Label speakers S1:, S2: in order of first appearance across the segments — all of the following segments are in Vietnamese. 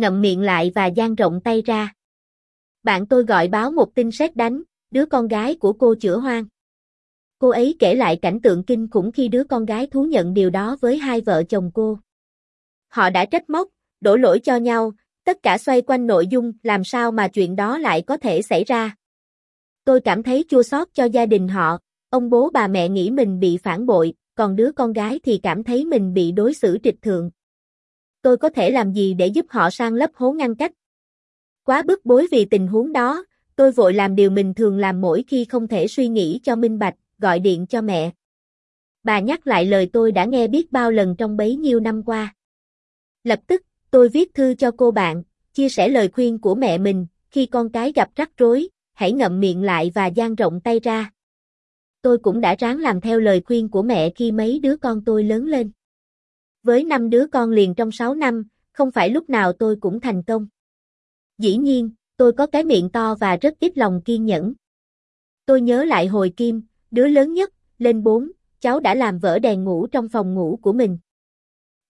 S1: ngậm miệng lại và dang rộng tay ra. Bạn tôi gọi báo một tin sét đánh, đứa con gái của cô chữa hoang. Cô ấy kể lại cảnh tượng kinh khủng khi đứa con gái thú nhận điều đó với hai vợ chồng cô. Họ đã trách móc, đổ lỗi cho nhau, tất cả xoay quanh nội dung làm sao mà chuyện đó lại có thể xảy ra. Tôi cảm thấy chua xót cho gia đình họ, ông bố bà mẹ nghĩ mình bị phản bội, còn đứa con gái thì cảm thấy mình bị đối xử trịch thượng. Tôi có thể làm gì để giúp họ sang lấp hố ngăn cách? Quá bức bối vì tình huống đó, tôi vội làm điều mình thường làm mỗi khi không thể suy nghĩ cho minh bạch, gọi điện cho mẹ. Bà nhắc lại lời tôi đã nghe biết bao lần trong bấy nhiêu năm qua. Lập tức, tôi viết thư cho cô bạn, chia sẻ lời khuyên của mẹ mình, khi con cái gặp rắc rối, hãy ngậm miệng lại và dang rộng tay ra. Tôi cũng đã ráng làm theo lời khuyên của mẹ khi mấy đứa con tôi lớn lên. Với năm đứa con liền trong 6 năm, không phải lúc nào tôi cũng thành công. Dĩ nhiên, tôi có cái miệng to và rất ít lòng kiên nhẫn. Tôi nhớ lại hồi Kim, đứa lớn nhất, lên 4, cháu đã làm vỡ đèn ngủ trong phòng ngủ của mình.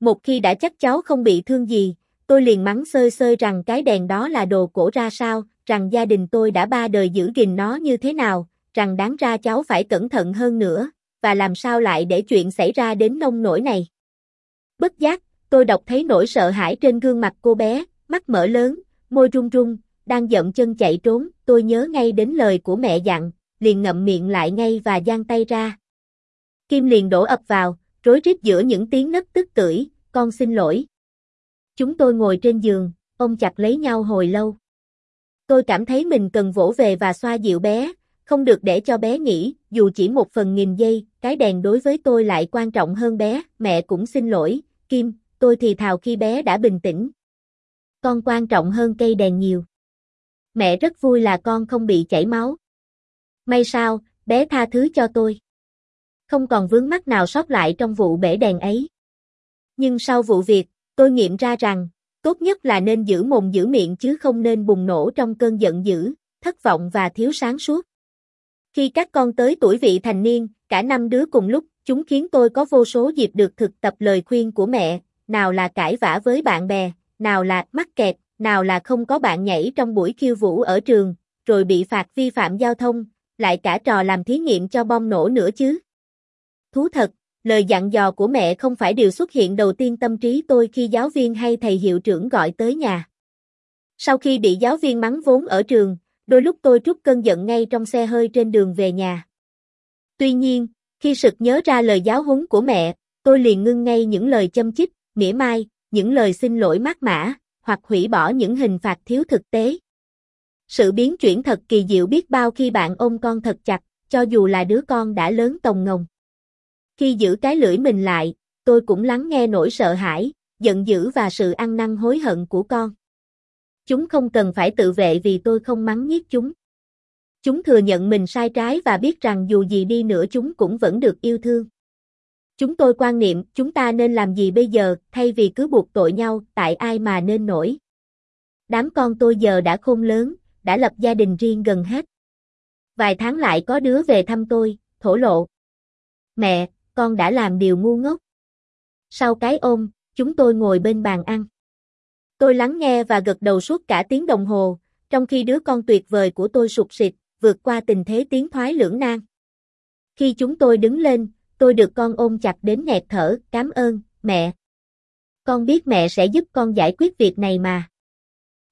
S1: Một khi đã chắc cháu không bị thương gì, tôi liền mắng sơi sơi rằng cái đèn đó là đồ cổ ra sao, rằng gia đình tôi đã ba đời giữ gìn nó như thế nào, rằng đáng ra cháu phải cẩn thận hơn nữa, và làm sao lại để chuyện xảy ra đến nông nổi này. Bất giác, tôi đọc thấy nỗi sợ hãi trên gương mặt cô bé, mắt mở lớn, môi run run, đang giận chân chạy trốn, tôi nhớ ngay đến lời của mẹ dặn, liền ngậm miệng lại ngay và giang tay ra. Kim liền đổ ập vào, rối rít giữa những tiếng nấc tức tưởi, con xin lỗi. Chúng tôi ngồi trên giường, ôm chặt lấy nhau hồi lâu. Tôi cảm thấy mình cần vỗ về và xoa dịu bé, không được để cho bé nghĩ, dù chỉ một phần nghìn giây, cái đèn đối với tôi lại quan trọng hơn bé, mẹ cũng xin lỗi, Kim, tôi thì thào khi bé đã bình tĩnh. Con quan trọng hơn cây đèn nhiều. Mẹ rất vui là con không bị chảy máu. May sao, bé tha thứ cho tôi. Không còn vướng mắc nào sót lại trong vụ bể đèn ấy. Nhưng sau vụ việc, tôi nghiệm ra rằng, tốt nhất là nên giữ mồm giữ miệng chứ không nên bùng nổ trong cơn giận dữ, thất vọng và thiếu sáng suốt. Khi các con tới tuổi vị thành niên, cả năm đứa cùng lúc, chúng khiến tôi có vô số dịp được thực tập lời khuyên của mẹ, nào là cãi vã với bạn bè, nào là mắc kẹt, nào là không có bạn nhảy trong buổi khiêu vũ ở trường, rồi bị phạt vi phạm giao thông, lại cả trò làm thí nghiệm cho bom nổ nữa chứ. Thú thật, lời dặn dò của mẹ không phải điều xuất hiện đầu tiên tâm trí tôi khi giáo viên hay thầy hiệu trưởng gọi tới nhà. Sau khi bị giáo viên mắng vốn ở trường, đôi lúc tôi trút cơn giận ngay trong xe hơi trên đường về nhà. Tuy nhiên, khi sực nhớ ra lời giáo huấn của mẹ, tôi liền ngưng ngay những lời châm chích, mỉa mai, những lời xin lỗi mát mã, hoặc hủy bỏ những hình phạt thiếu thực tế. Sự biến chuyển thật kỳ diệu biết bao khi bạn ôm con thật chặt, cho dù là đứa con đã lớn tồng ngồng. Khi giữ cái lưỡi mình lại, tôi cũng lắng nghe nỗi sợ hãi, giận dữ và sự ăn năn hối hận của con. Chúng không cần phải tự vệ vì tôi không mắng nhiếc chúng. Chúng thừa nhận mình sai trái và biết rằng dù gì đi nữa chúng cũng vẫn được yêu thương. Chúng tôi quan niệm chúng ta nên làm gì bây giờ thay vì cứ buộc tội nhau tại ai mà nên nổi. Đám con tôi giờ đã khôn lớn, đã lập gia đình riêng gần hết. Vài tháng lại có đứa về thăm tôi, thổ lộ. Mẹ, con đã làm điều ngu ngốc. Sau cái ôm, chúng tôi ngồi bên bàn ăn. Tôi lắng nghe và gật đầu suốt cả tiếng đồng hồ, trong khi đứa con tuyệt vời của tôi sụt sịt, vượt qua tình thế tiến thoái lưỡng nan. Khi chúng tôi đứng lên, tôi được con ôm chặt đến nghẹt thở, cảm ơn, mẹ. Con biết mẹ sẽ giúp con giải quyết việc này mà.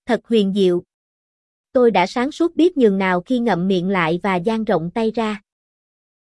S1: Thật huyền diệu. Tôi đã sáng suốt biết nhường nào khi ngậm miệng lại và dang rộng tay ra.